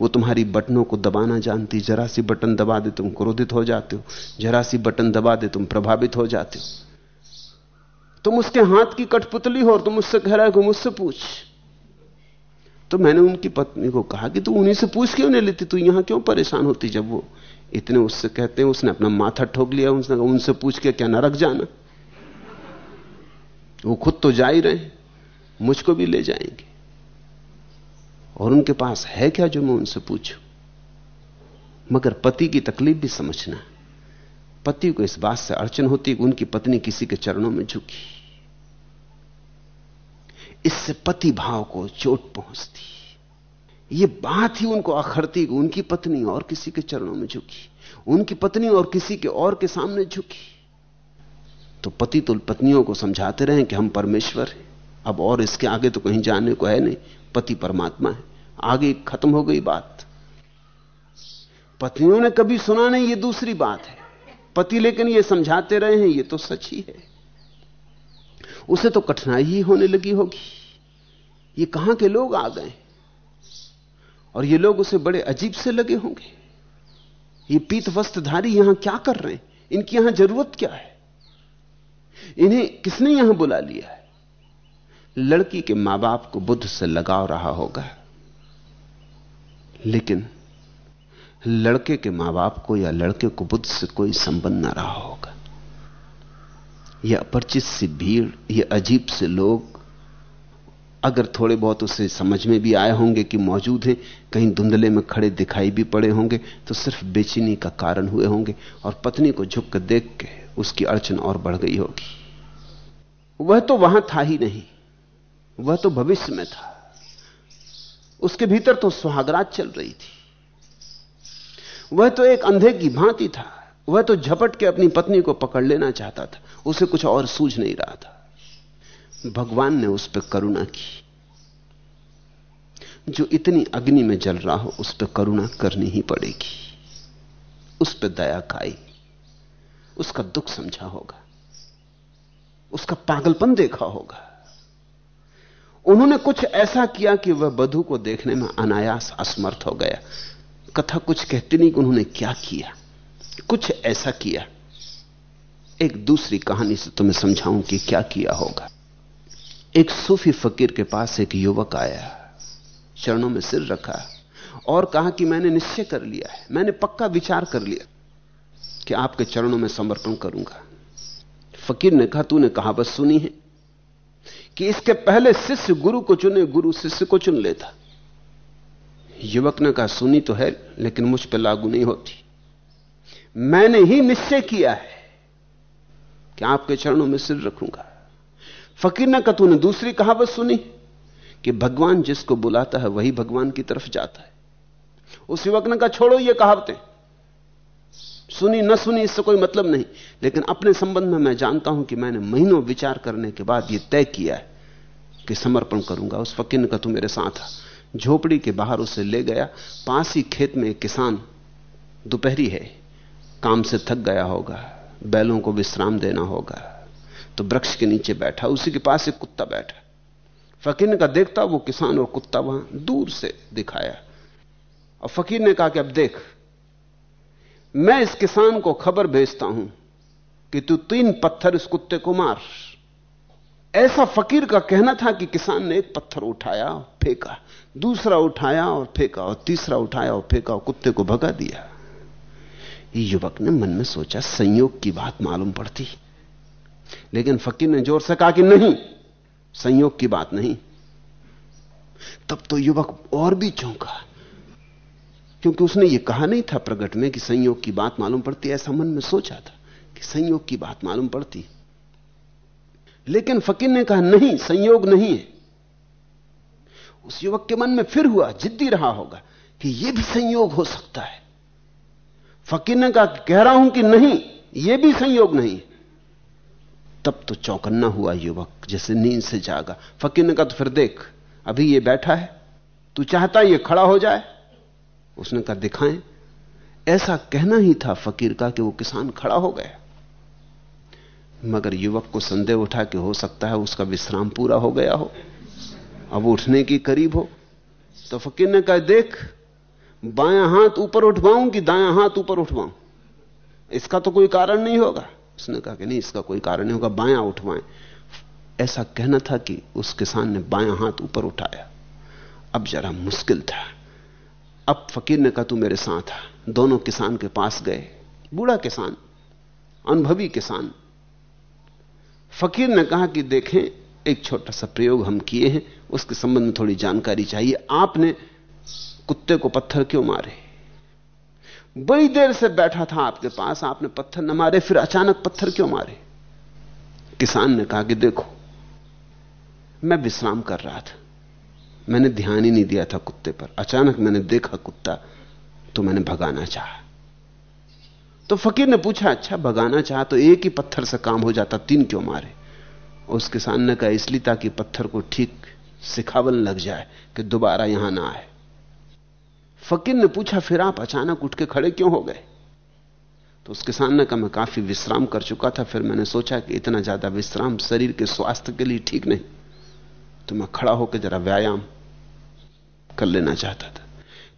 वो तुम्हारी बटनों को दबाना जानती। जरा सी बटन दबा दे तुम क्रोधित हो जाते हो, जरा सी बटन दबा दे तुम प्रभावित हो जाते हो। तुम उसके हाथ की कठपुतली हो और तुम उससे कह रहा है मुझसे पूछ। तो मैंने उनकी पत्नी को कहा कि तू उन्हीं से पूछ क्यों नहीं लेती? तू यहाँ क्यों परेशान होती जब वो इतने उससे कहते हैं, उसने अपना माथा ठोक लिया, उसने उनसे पूछ के क्या नरक जाना? वो खुद तो जा ही रहे मुझको भी ले जाएँगे। और उनके पास है क्या जो मैं उनसे पूछूँ? मगर पति की तकलीफ़ भी समझना। पति को इस बात से अड़चन होती कि उनकी पत्नी किसी के चरणों में झुकी। इससे पति भाव को चोट पहुँचती ये बात ही उनको अखड़ती उनकी पत्नी और किसी के चरणों में झुकी। उनकी पत्नी और किसी के और के सामने झुकी। तो पति तो पत्नियों को समझाते रहे कि हम परमेश्वर हैं। अब और इसके आगे तो कहीं जाने को है नहीं। पति परमात्मा है। आगे खत्म हो गई बात। पत्नियों ने कभी सुना नहीं ये दूसरी बात है। पति लेकिन ये समझाते रहे हैं, ये तो सच ही है। उसे तो कठिनाई ही होने लगी होगी। ये कहाँ के लोग आ गए? और ये लोग उसे बड़े अजीब से लगे होंगे। ये पीत वस्त्रधारी यहाँ क्या कर रहे हैं? इनकी यहाँ ज़रूरत क्या है? इन्हें किसने यहाँ बुला लिया है? लड़की के माँ बाप को बुद्ध से लगाव रहा होगा। लेकिन लड़के के माँ बाप को या लड़के को बुद्ध से कोई संबंध ना रहा होगा। यह अपरिचित सी भीड़, ये अजीब से लोग, अगर थोड़े बहुत उसे समझ में भी आए होंगे कि मौजूद हैं, कहीं धुंधले में खड़े दिखाई भी पड़े होंगे तो सिर्फ़ बेचैनी का कारण हुए होंगे और पत्नी को झुक कर देख के उसकी अड़चन और बढ़ गई होगी। वह तो वहाँ था ही नहीं, वह तो भविष्य में था। उसके भीतर तो सुहागरात चल रही थी। वह तो एक अंधे की भांति था। वह तो झपट के अपनी पत्नी को पकड़ लेना चाहता था। उसे कुछ और सूझ नहीं रहा था। भगवान ने उस पर करुणा की। जो इतनी अग्नि में जल रहा हो, उस पर करुणा करनी ही पड़ेगी। उस पर दया खाई उसका दुख समझा होगा। उसका पागलपन देखा होगा। उन्होंने कुछ ऐसा किया कि वह बधु को देखने में अनायास असमर्थ हो गया। कथा कुछ कहती नहीं कि उन्होंने क्या किया। कुछ ऐसा किया। एक दूसरी कहानी से तुम्हें समझाऊं कि क्या किया होगा। एक सूफी फकीर के पास एक युवक आया, चरणों में सिर रखा और कहा कि मैंने निश्चय कर लिया है, मैंने पक्का विचार कर लिया कि आपके चरणों में समर्पण करूँगा। फकीर ने कहा, तूने कहावत सुनी है कि इसके पहले शिष्य गुरु को चुने, गुरु शिष्य को चुन लेता? युवक ने कहा, सुनी तो है, लेकिन मुझ पर लागू नहीं होती। मैंने ही निश्चय किया है कि आपके चरणों में सिर रखूँगा। फकीर ने कहा तूने दूसरी कहावत सुनी कि भगवान जिसको बुलाता है वही भगवान की तरफ़ जाता है। उस युवक ने कहा, छोड़ो ये कहावतें। सुनी न सुनी इससे कोई मतलब नहीं, लेकिन अपने संबंध में मैं जानता हूँ कि मैंने महीनों विचार करने के बाद यह तय किया है कि समर्पण करूँगा। उस फकीर ने कहा, तू मेरे साथ झोपड़ी के बाहर उसे ले गया। पास ही खेत में किसान दोपहरी है। काम से थक गया होगा, बैलों को विश्राम देना होगा तो वृक्ष के नीचे बैठा, उसी के पास एक कुत्ता बैठा। फकीर ने कहा, देखता वो किसान और कुत्ता वहाँ दूर से दिखाया। और फकीर ने कहा कि अब देख, मैं इस किसान को खबर भेजता हूँ कि तू तीन पत्थर इस कुत्ते को मार। ऐसा फकीर का कहना था कि किसान ने एक पत्थर उठाया, फेंका, दूसरा उठाया और फेंका, और तीसरा उठाया और फेंका और कुत्ते को भगा दिया। युवक ने मन में सोचा, संयोग की बात मालूम पड़ती। लेकिन फकीर ने ज़ोर से कहा कि नहीं, संयोग की बात नहीं। तब तो युवक और भी चौंका, क्योंकि उसने यह कहा नहीं था प्रकट में कि संयोग की बात मालूम पड़ती, ऐसा मन में सोचा था कि संयोग की बात मालूम पड़ती। लेकिन फकीर ने कहा, नहीं, संयोग नहीं है। उस युवक के मन में फिर हुआ, जिद्दी रहा होगा कि यह भी संयोग हो सकता है। फकीर ने कहा, कह रहा हूँ कि नहीं यह भी संयोग नहीं। तब तो चौकन्ना हुआ युवक, जैसे नींद से जागा। फकीर ने कहा तो फिर देख, अभी ये बैठा है, तू चाहता ये खड़ा हो जाए? उसने कहा, दिखाएँ। ऐसा कहना ही था फकीर का कि वो किसान खड़ा हो गया। मगर युवक को संदेह उठा कि हो सकता है उसका विश्राम पूरा हो गया हो, अब उठने की करीब हो। तो फकीर ने कहा, देख बायां हाथ ऊपर उठवाऊं कि दायां हाथ ऊपर उठवाऊं? इसका तो कोई कारण नहीं होगा। उसने कहा कि नहीं, इसका कोई कारण नहीं होगा, बायां उठवाएँ। ऐसा कहना था कि उस किसान ने बायां हाथ ऊपर उठाया। अब जरा मुश्किल था। अब फकीर ने कहा, तू मेरे साथ आ। दोनों किसान के पास गए। बूढ़ा किसान, अनुभवी किसान। फकीर ने कहा कि देखें, एक छोटा सा प्रयोग हम किए हैं, उसके संबंध में थोड़ी जानकारी चाहिए। आपने कुत्ते को पत्थर क्यों मारे? बड़ी देर से बैठा था आपके पास, आपने पत्थर न मारे, फिर अचानक पत्थर क्यों मारे? किसान ने कहा कि देखो, मैं विश्राम कर रहा था। मैंने ध्यान ही नहीं दिया था कुत्ते पर। अचानक मैंने देखा कुत्ता तो मैंने भगाना चाहा। तो फकीर ने पूछा अच्छा भगाना चाहा तो एक ही पत्थर से काम हो जाता, तीन क्यों मारे? उस किसान ने कहा, इसलिए ताकि पत्थर को ठीक सिखावन लग जाए कि दोबारा यहाँ ना आए। फकीर ने पूछा, फिर आप अचानक उठ के खड़े क्यों हो गए? तो उस किसान ने कहा, मैं काफ़ी विश्राम कर चुका था, फिर मैंने सोचा कि इतना ज़्यादा विश्राम शरीर के स्वास्थ्य के लिए ठीक नहीं। तो मैं खड़ा होकर जरा व्यायाम कर लेना चाहता था।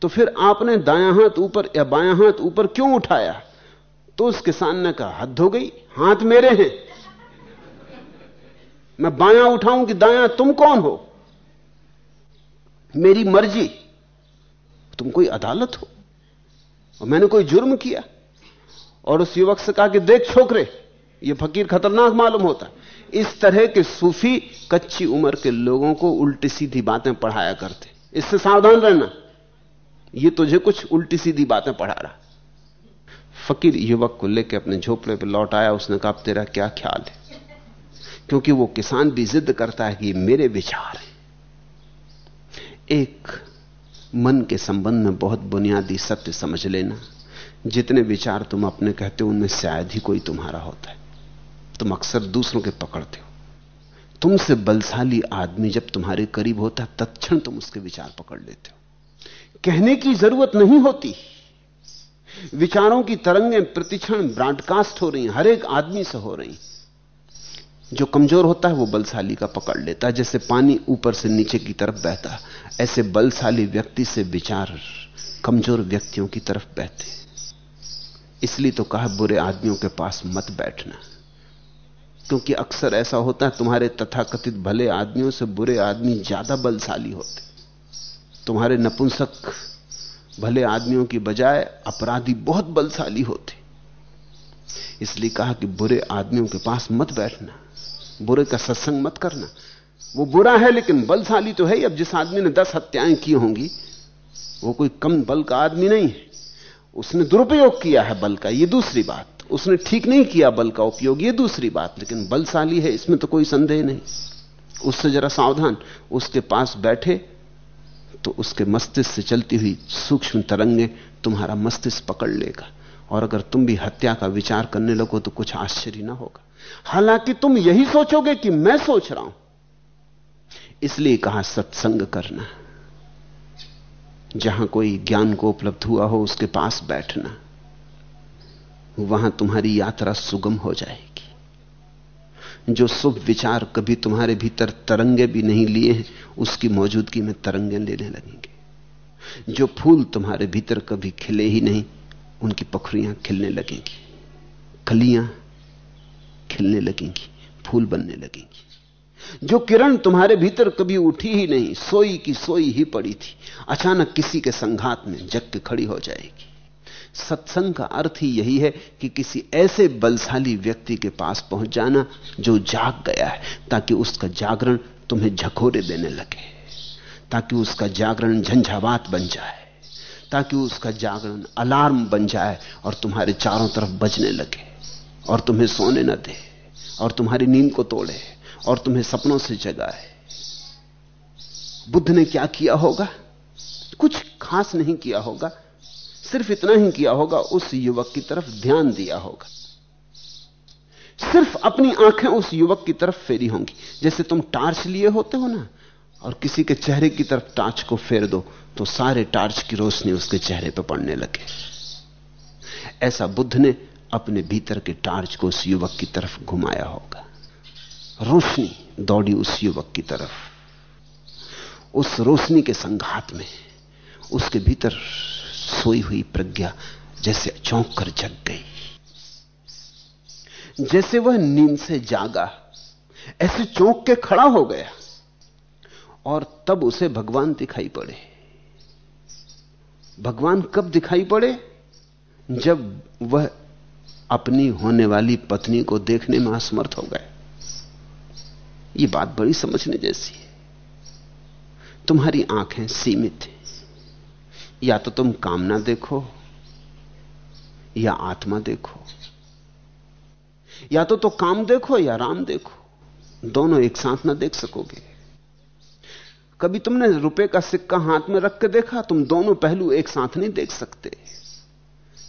तो फिर आपने दाया हाथ ऊपर या बाया हाथ ऊपर क्यों उठाया? तो उस किसान ने कहा, हद हो गई, हाथ मेरे हैं। मैं बाया उठाऊं कि दाया तुम कौन हो? मेरी मर्ज़ी। तुम कोई अदालत हो। और मैंने कोई जुर्म किया। और उस युवक से कहा कि देख छोकरे, ये फकीर खतरनाक मालूम होता। इस तरह के सूफी कच्ची उम्र के लोगों को उल्टी सीधी बातें पढ़ाया करते। इससे सावधान रहना। ये तुझे कुछ उल्टी सीधी बातें पढ़ा रहा। फकीर युवक को लेकर अपने झोपड़े पर लौट आया। उसने कहा तेरा क्या ख्याल है? क्योंकि वो किसान भी जिद करता है कि मेरे विचार हैं। एक मन के संबंध में बहुत बुनियादी सत्य समझ लेना। जितने विचार तुम अपने कहते हो, उनमें शायद ही कोई तुम्हारा होता है। तुम अक्सर दूसरों के पकड़ते हो। तुमसे बलशाली आदमी जब तुम्हारे करीब होता है, तत्क्षण तुम उसके विचार पकड़ लेते हो। कहने की ज़रूरत नहीं होती। विचारों की तरंगें प्रतिक्षण ब्रॉडकास्ट हो रही हर एक आदमी से हो रही जो कमज़ोर होता है वो बलशाली का पकड़ लेता है, जैसे पानी ऊपर से नीचे की तरफ़ बहता ऐसे बलशाली व्यक्ति से विचार कमज़ोर व्यक्तियों की तरफ़ बहते इसलिए तो कहा बुरे आदमियों के पास मत बैठना। क्योंकि अक्सर ऐसा होता है, तुम्हारे तथाकथित भले आदमियों से बुरे आदमी ज़्यादा बलशाली होते तुम्हारे नपुंसक भले आदमियों की बजाय अपराधी बहुत बलशाली होते इसलिए कहा कि बुरे आदमियों के पास मत बैठना। बुरे का सत्संग मत करना। वो बुरा है लेकिन बलशाली तो है ही। अब जिस आदमी ने दस हत्याएँ की होंगी, वो कोई कम बल का आदमी नहीं है। उसने दुरुपयोग किया है बल का, ये दूसरी बात। उसने ठीक नहीं किया बल का उपयोग, ये दूसरी बात। लेकिन बलशाली है, इसमें तो कोई संदेह नहीं। उससे जरा सावधान, उसके पास बैठे तो उसके मस्तिष्क से चलती हुई सूक्ष्म तरंगे तुम्हारा मस्तिष्क पकड़ लेगा। और अगर तुम भी हत्या का विचार करने लगो तो कुछ आश्चर्य ना होगा। हालाँकि तुम यही सोचोगे कि मैं सोच रहा हूँ। इसलिए कहा, सत्संग करना। जहाँ कोई ज्ञान को उपलब्ध हुआ हो, उसके पास बैठना। वहाँ तुम्हारी यात्रा सुगम हो जाएगी। जो शुभ विचार कभी तुम्हारे भीतर तरंगे भी नहीं लिए हैं, उसकी मौजूदगी में तरंगे लेने लगेंगे। जो फूल तुम्हारे भीतर कभी खिले ही नहीं, उनकी पखरियाँ खिलने लगेंगी। कलियाँ खिलने लगेंगी, फूल बनने लगेंगी। जो किरण तुम्हारे भीतर कभी उठी ही नहीं, सोई की सोई ही पड़ी थी, अचानक किसी के संघात में जग के खड़ी हो जाएगी। सत्संग का अर्थ ही यही है कि किसी ऐसे बलशाली व्यक्ति के पास पहुँच जाना जो जाग गया है, ताकि उसका जागरण तुम्हें झकोरे देने लगे, ताकि उसका जागरण झंझावात बन जाए, ताकि उसका जागरण अलार्म बन जाए और तुम्हारे चारों तरफ़ बजने लगे। और तुम्हें सोने न दे, और तुम्हारी नींद को तोड़े, और तुम्हें सपनों से जगाए। बुद्ध ने क्या किया होगा? कुछ खास नहीं किया होगा। सिर्फ़ इतना ही किया होगा, उस युवक की तरफ़ ध्यान दिया होगा। सिर्फ़ अपनी आँखें उस युवक की तरफ़ फेरी होंगी। जैसे तुम टार्च लिए होते हो ना, और किसी के चेहरे की तरफ़ टार्च को फेर दो तो सारे टार्च की रोशनी उसके चेहरे पर पड़ने लगे। ऐसा बुद्ध ने अपने भीतर के टार्च को उस युवक की तरफ़ घुमाया होगा। रोशनी दौड़ी उस युवक की तरफ़। उस रोशनी के संघात में उसके भीतर सोई हुई प्रज्ञा जैसे चौंक कर जग गई। जैसे वह नींद से जागा, ऐसे चौंक के खड़ा हो गया और तब उसे भगवान दिखाई पड़े। भगवान कब दिखाई पड़े? जब वह अपनी होने वाली पत्नी को देखने में असमर्थ हो गए। ये बात बड़ी समझने जैसी है। तुम्हारी आँखें सीमित हैं। या तो तुम कामना देखो, या आत्मा देखो। या तो तो काम देखो, या राम देखो। दोनों एक साथ ना देख सकोगे। कभी तुमने रुपए का सिक्का हाथ में रख के देखा? तुम दोनों पहलू एक साथ नहीं देख सकते।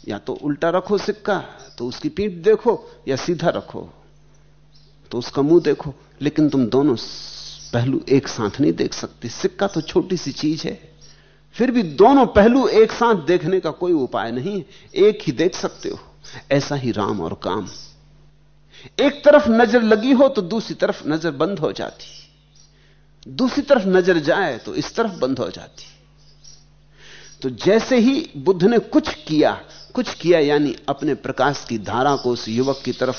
या तो उल्टा रखो सिक्का तो उसकी पीठ देखो, या सीधा रखो तो उसका मुँह देखो। लेकिन तुम दोनों पहलू एक साथ नहीं देख सकते। सिक्का तो छोटी सी चीज़ है। फिर भी दोनों पहलू एक साथ देखने का कोई उपाय नहीं एक ही देख सकते हो। ऐसा ही राम और काम। एक तरफ़ नज़र लगी हो तो दूसरी तरफ़ नज़र बंद हो जाती। दूसरी तरफ़ नज़र जाए तो इस तरफ़ बंद हो जाती। तो जैसे ही बुद्ध ने कुछ किया कुछ किया यानी अपने प्रकाश की धारा को उस युवक की तरफ़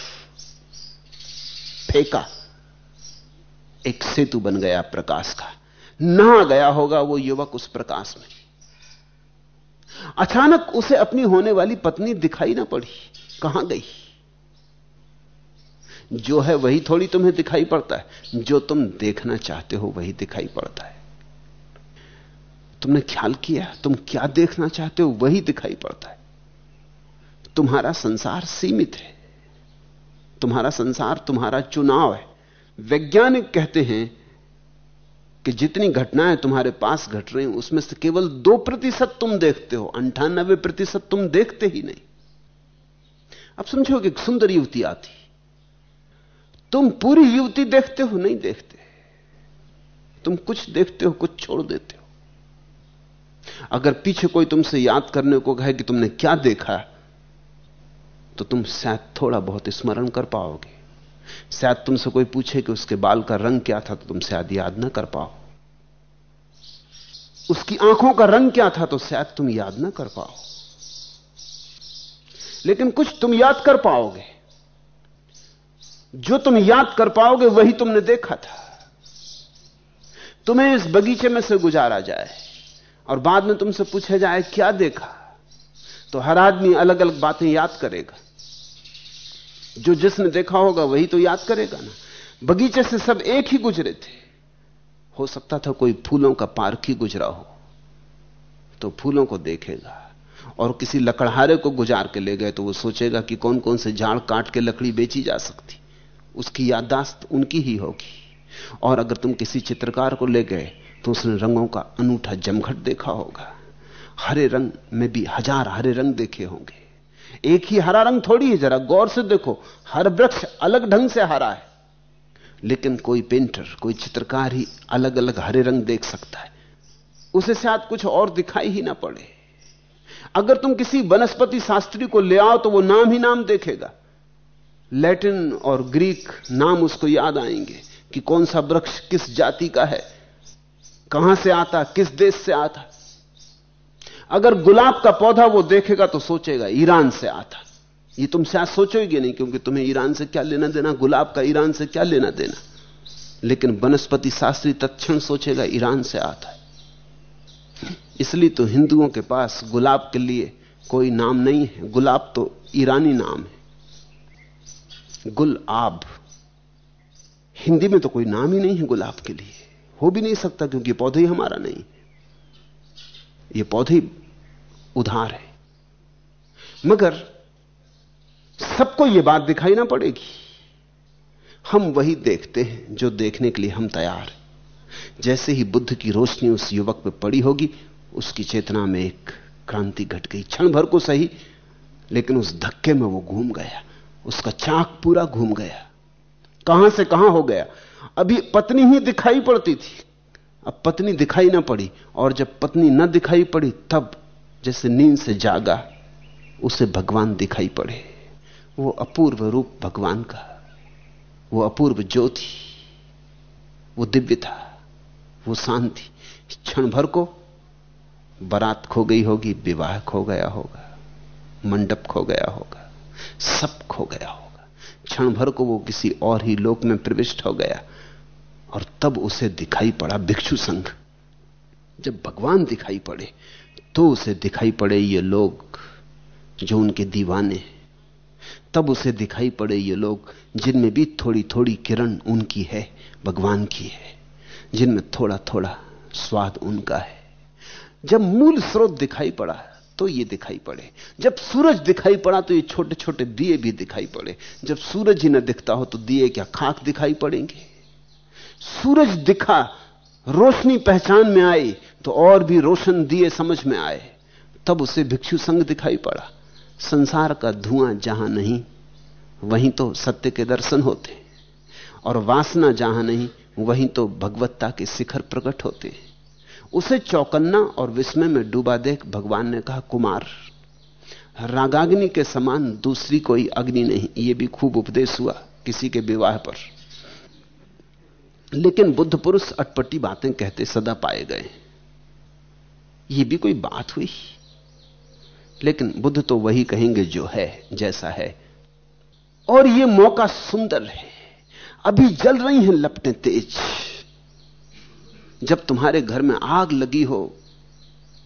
फेंका। एक सेतु बन गया प्रकाश का। नहा गया होगा वो युवक उस प्रकाश में। अचानक उसे अपनी होने वाली पत्नी दिखाई ना पड़ी। कहाँ गई? जो है वही थोड़ी तुम्हें दिखाई पड़ता है। जो तुम देखना चाहते हो वही दिखाई पड़ता है। तुमने ख्याल किया? तुम क्या देखना चाहते हो वही दिखाई पड़ता है। तुम्हारा संसार सीमित है। तुम्हारा संसार, तुम्हारा चुनाव है। वैज्ञानिक कहते हैं कि जितनी घटनाएँ तुम्हारे पास घट रही हैं, उसमें से केवल दो प्रतिशत तुम देखते हो, अंठानबे प्रतिशत तुम देखते ही नहीं। अब समझो कि सुंदर युवती आती। तुम पूरी युवती देखते हो, नहीं देखते। तुम कुछ देखते हो, कुछ छोड़ देते हो। अगर पीछे कोई तुमसे याद करने को कहे कि तुमने क्या देखा तो तुम शायद थोड़ा बहुत स्मरण कर पाओगे। शायद तुमसे कोई पूछे कि उसके बाल का रंग क्या था तो तुम शायद याद ना कर पाओ। उसकी आँखों का रंग क्या था तो शायद तुम याद ना कर पाओ। लेकिन कुछ तुम याद कर पाओगे। जो तुम याद कर पाओगे, वही तुमने देखा था। तुम्हें इस बगीचे में से गुजारा जाए और बाद में तुमसे पूछा जाए, क्या देखा? तो हर आदमी अलग अलग बातें याद करेगा। जो जिसने देखा होगा वही तो याद करेगा ना। बगीचे से सब एक ही गुजरे थे। हो सकता था कोई फूलों का पार्क ही गुजरा हो। तो फूलों को देखेगा और किसी लकड़हारे को गुजार के ले गए तो वो सोचेगा कि कौन कौन से झाड़ काट के लकड़ी बेची जा सकती। उसकी याददाश्त उनकी ही होगी। और अगर तुम किसी चित्रकार को ले गए तो उसने रंगों का अनूठा जमघट देखा होगा। हरे रंग में भी हज़ार हरे रंग देखे होंगे। एक ही हरा रंग थोड़ी है जरा, गौर से देखो, हर वृक्ष अलग ढंग से हरा है। लेकिन कोई पेंटर, कोई चित्रकार ही अलग अलग हरे रंग देख सकता है। उसे शायद कुछ और दिखाई ही ना पड़े। अगर तुम किसी वनस्पति शास्त्री को ले आओ तो वो नाम ही नाम देखेगा। लैटिन और ग्रीक नाम उसको याद आएँगे कि कौन सा वृक्ष किस जाति का है, कहाँ से आता, किस देश से आता। अगर गुलाब का पौधा वो देखेगा तो सोचेगा, ईरान से आता। ये तुम शायद सोचोगे नहीं, क्योंकि तुम्हें ईरान से क्या लेना देना, गुलाब का ईरान से क्या लेना देना। लेकिन वनस्पति शास्त्री तत्ण सोचेगा, ईरान से आता इसलिए तो हिंदुओं के पास गुलाब के लिए कोई नाम नहीं है। गुलाब तो ईरानी नाम है। गुल आब। हिंदी में तो कोई नाम ही नहीं है गुलाब के लिए। हो भी नहीं सकता, क्योंकि पौधे ही हमारा नहीं। ये पौधे उधार है। मगर सबको यह बात दिखाई ना पड़ेगी। हम वही देखते हैं जो देखने के लिए हम तैयार हैं। जैसे ही बुद्ध की रोशनी उस युवक पर पड़ी होगी, उसकी चेतना में एक क्रांति घट गई। क्षण भर को सही, लेकिन उस धक्के में वो घूम गया। उसका चाक पूरा घूम गया। कहाँ से कहाँ हो गया? अभी पत्नी ही दिखाई पड़ती थी। अब पत्नी दिखाई ना पड़ी, और जब पत्नी न दिखाई पड़ी, तब जैसे नींद से जागा, उसे भगवान दिखाई पड़े। वो अपूर्व रूप भगवान का, वो अपूर्व ज्योति, वो दिव्य था, वो शांति। क्षण भर को बारात खो गई होगी, विवाह खो गया होगा, मंडप खो गया होगा, सब खो गया होगा। क्षण भर को वो किसी और ही लोक में प्रविष्ट हो गया और तब उसे दिखाई पड़ा भिक्षु संघ। जब भगवान दिखाई पड़े तो उसे दिखाई पड़े ये लोग जो उनके दीवाने तब उसे दिखाई पड़े ये लोग जिनमें भी थोड़ी थोड़ी किरण उनकी है, भगवान की है, जिनमें थोड़ा थोड़ा स्वाद उनका है। जब मूल स्रोत दिखाई पड़ा तो ये दिखाई पड़े। जब सूरज दिखाई पड़ा तो ये छोटे छोटे दिए भी दिखाई पड़े। जब सूरज ही न दिखता हो तो दिए क्या खाक दिखाई पड़ेंगे? सूरज दिखा, रोशनी पहचान में आई तो और भी रोशन दिए समझ में आए। तब उसे भिक्षु संग दिखाई पड़ा। संसार का धुआँ जहाँ नहीं, वहीं तो सत्य के दर्शन होते। और वासना जहाँ नहीं, वहीं तो भगवत्ता के शिखर प्रकट होते। उसे चौकन्ना और विस्मय में डूबा देख भगवान ने कहा, कुमार, रागाग्नि के समान दूसरी कोई अग्नि नहीं। यह भी खूब उपदेश हुआ किसी के विवाह पर। लेकिन बुद्ध पुरुष अटपटी बातें कहते सदा पाए गए। यह भी कोई बात हुई। लेकिन बुद्ध तो वही कहेंगे जो है, जैसा है। और यह मौका सुंदर है। अभी जल रही हैं लपटें तेज। जब तुम्हारे घर में आग लगी हो,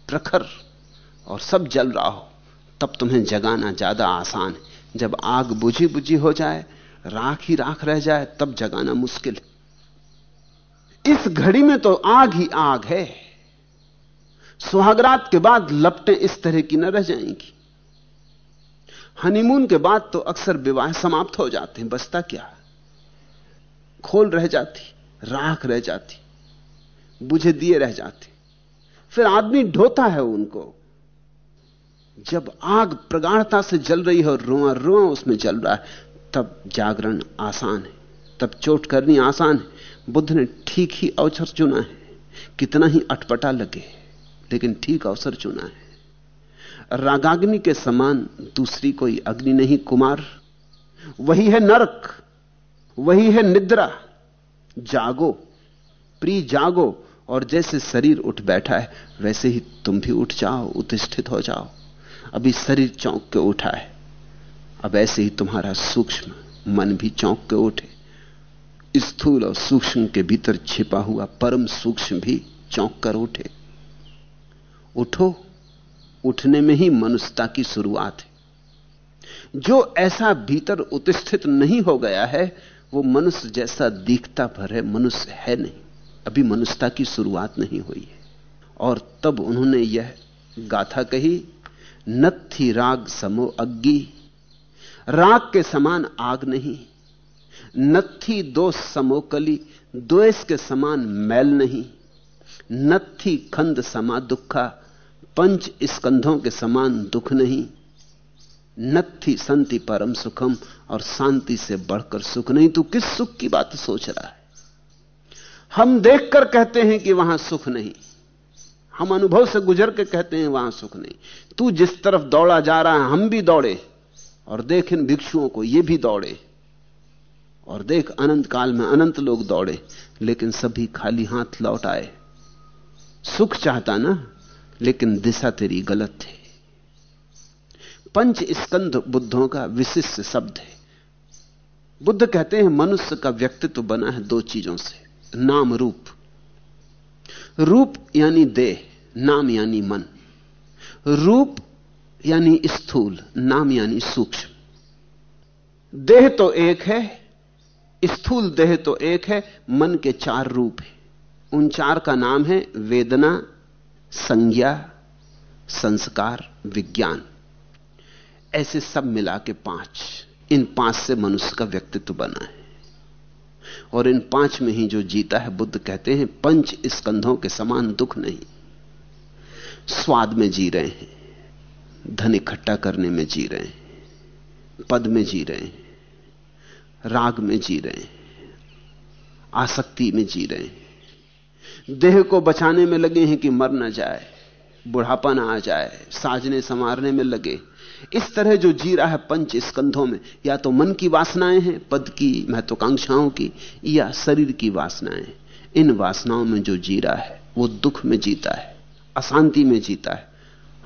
प्रखर, और सब जल रहा हो, तब तुम्हें जगाना ज़्यादा आसान है। जब आग बुझी बुझी हो जाए, राख ही राख रह जाए, तब जगाना मुश्किल। इस घड़ी में तो आग ही आग है। सुहागरात के बाद लपटें इस तरह की न रह जाएँगी। हनीमून के बाद तो अक्सर विवाह समाप्त हो जाते हैं बचता क्या? खोल रह जाती, राख रह जाती, बुझे दिए रह जाते। फिर आदमी ढोता है उनको। जब आग प्रगाढ़ता से जल रही है और रुआ रुआ उसमें जल रहा है, तब जागरण आसान है, तब चोट करनी आसान है। बुद्ध ने ठीक ही अवसर चुना है, कितना ही अटपटा लगे। लेकिन ठीक अवसर चुना है। रागाग्नि के समान दूसरी कोई अग्नि नहीं, कुमार। वही है नरक, वही है निद्रा। जागो प्री जागो, और जैसे शरीर उठ बैठा है, वैसे ही तुम भी उठ जाओ उत्थित हो जाओ। अभी शरीर चौंक के उठा है, अब ऐसे ही तुम्हारा सूक्ष्म मन भी चौंक के उठे। स्थूल और सूक्ष्म के भीतर छिपा हुआ परम सूक्ष्म भी चौंक कर उठे। उठो। उठने में ही मनुष्यता की शुरुआत है। जो ऐसा भीतर उत्स्थित नहीं हो गया है, वो मनुष्य जैसा दिखता भर है, मनुष्य है नहीं। अभी मनुष्यता की शुरुआत नहीं हुई है। और तब उन्होंने यह गाथा कही, नत्थी राग समो अग्गी राग के समान आग नहीं। नत्थी दोष समोकली द्वेष के समान मैल नहीं। नत्थी खंद समा दुखा। पंच स्कंधों के समान दुख नहीं। नत्थी संति परम सुखम और शांति से बढ़कर सुख नहीं। तू किस सुख की बात सोच रहा है? हम देखकर कहते हैं कि वहाँ सुख नहीं। हम अनुभव से गुजर के कहते हैं वहाँ सुख नहीं। तू जिस तरफ़ दौड़ा जा रहा है, हम भी दौड़े। और देख इन भिक्षुओं को, ये भी दौड़े। और देख अनंत काल में अनंत लोग दौड़े, लेकिन सभी खाली हाथ लौट आए। सुख चाहता ना? लेकिन दिशा तेरी गलत है। पंच स्कंध बुद्धों का विशिष्ट शब्द है। बुद्ध कहते हैं, मनुष्य का व्यक्तित्व बना है दो चीज़ों से, नाम रूप। रूप यानी देह, नाम यानी मन। रूप यानी स्थूल, नाम यानी सूक्ष्म। देह तो एक है, स्थूल देह तो एक है, मन के चार रूप हैं। उन चार का नाम है वेदना संज्ञा, संस्कार, विज्ञान। ऐसे सब मिला के पाँच, इन पाँच से मनुष्य का व्यक्तित्व बना है। और इन पाँच में ही जो जीता है, बुद्ध कहते हैं, पंच स्कंधों के समान दुख नहीं। स्वाद में जी रहे हैं, धन इकट्ठा करने में जी रहे हैं, पद में जी रहे हैं, राग में जी रहे हैं, आसक्ति में जी रहे हैं। देह को बचाने में लगे हैं कि मर ना जाए, बुढ़ापा ना आ जाए, साजने संवारने में लगे। इस तरह जो जी रहा है पंच स्कंधों में, या तो मन की वासनाएँ हैं, पद की महत्वाकांक्षाओं की, या शरीर की वासनाएँ। इन वासनाओं में जो जी रहा है, वो दुख में जीता है, अशांति में जीता है,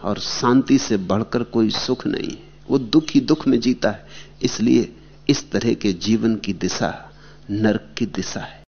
और शांति से बढ़कर कोई सुख नहीं है। वो दुख ही दुख में जीता है। इसलिए इस तरह के जीवन की दिशा नरक की दिशा है।